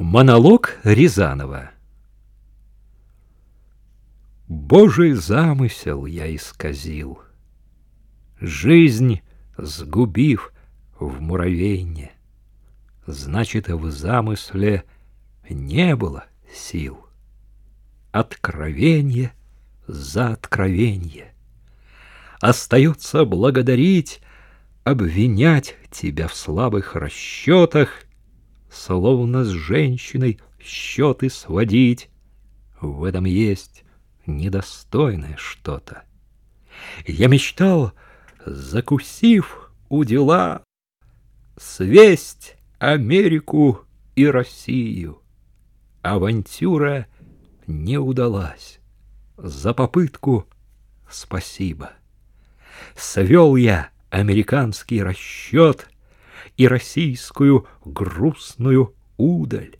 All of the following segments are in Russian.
Монолог Рязанова Божий замысел я исказил, Жизнь сгубив в муравейне. Значит, в замысле не было сил. Откровение за откровение. Остается благодарить, обвинять тебя в слабых расчетах словно с женщиной счеты сводить. В этом есть недостойное что-то. Я мечтал, закусив у дела, свесть Америку и Россию. Авантюра не удалась. За попытку спасибо. Свел я американский расчет и российскую грустную удаль.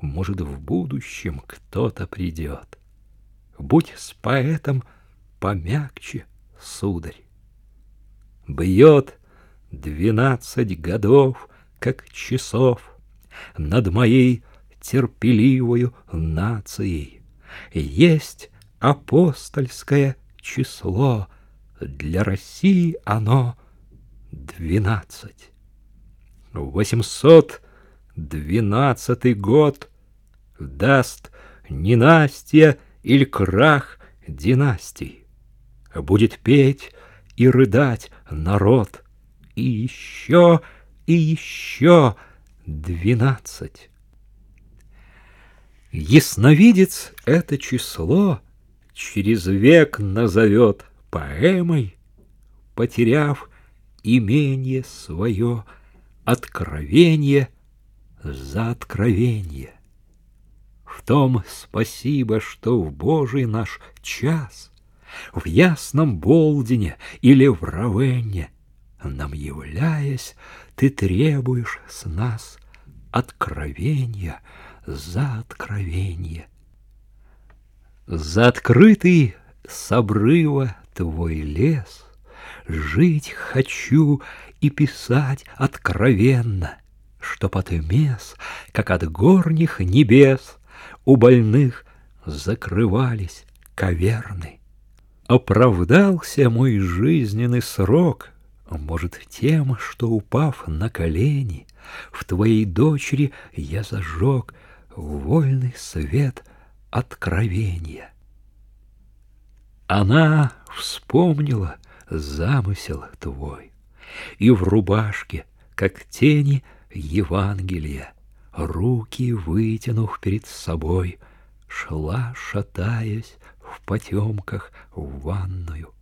Может, в будущем кто-то придет. Будь с поэтом помягче, сударь. Бьет двенадцать годов, как часов, Над моей терпеливою нацией. Есть апостольское число, Для России оно двенадцать. Восемьсот двенадцатый год даст ненастье или крах династий. Будет петь и рыдать народ, и еще, и еще двенадцать. Ясновидец это число через век назовет поэмой, потеряв имение свое, откровение за откровение. В том спасибо, что в Божий наш час, В ясном Болдине или в Равенне, Нам являясь, ты требуешь с нас Откровения за откровение. За открытый с обрыва твой лес Жить хочу и писать откровенно, Чтоб от мес, как от горних небес, У больных закрывались каверны. Оправдался мой жизненный срок, Может, тем, что, упав на колени, В твоей дочери я зажег Вольный свет откровения. Она вспомнила замысел твой, И в рубашке, как тени Евангелия, Руки вытянув перед собой, Шла, шатаясь в потемках в ванную.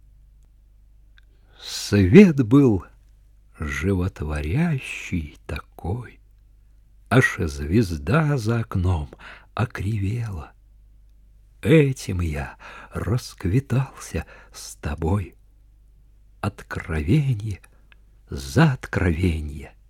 Свет был животворящий такой, Аж звезда за окном окривела. Этим я расквитался с тобой. Откровение за откровение —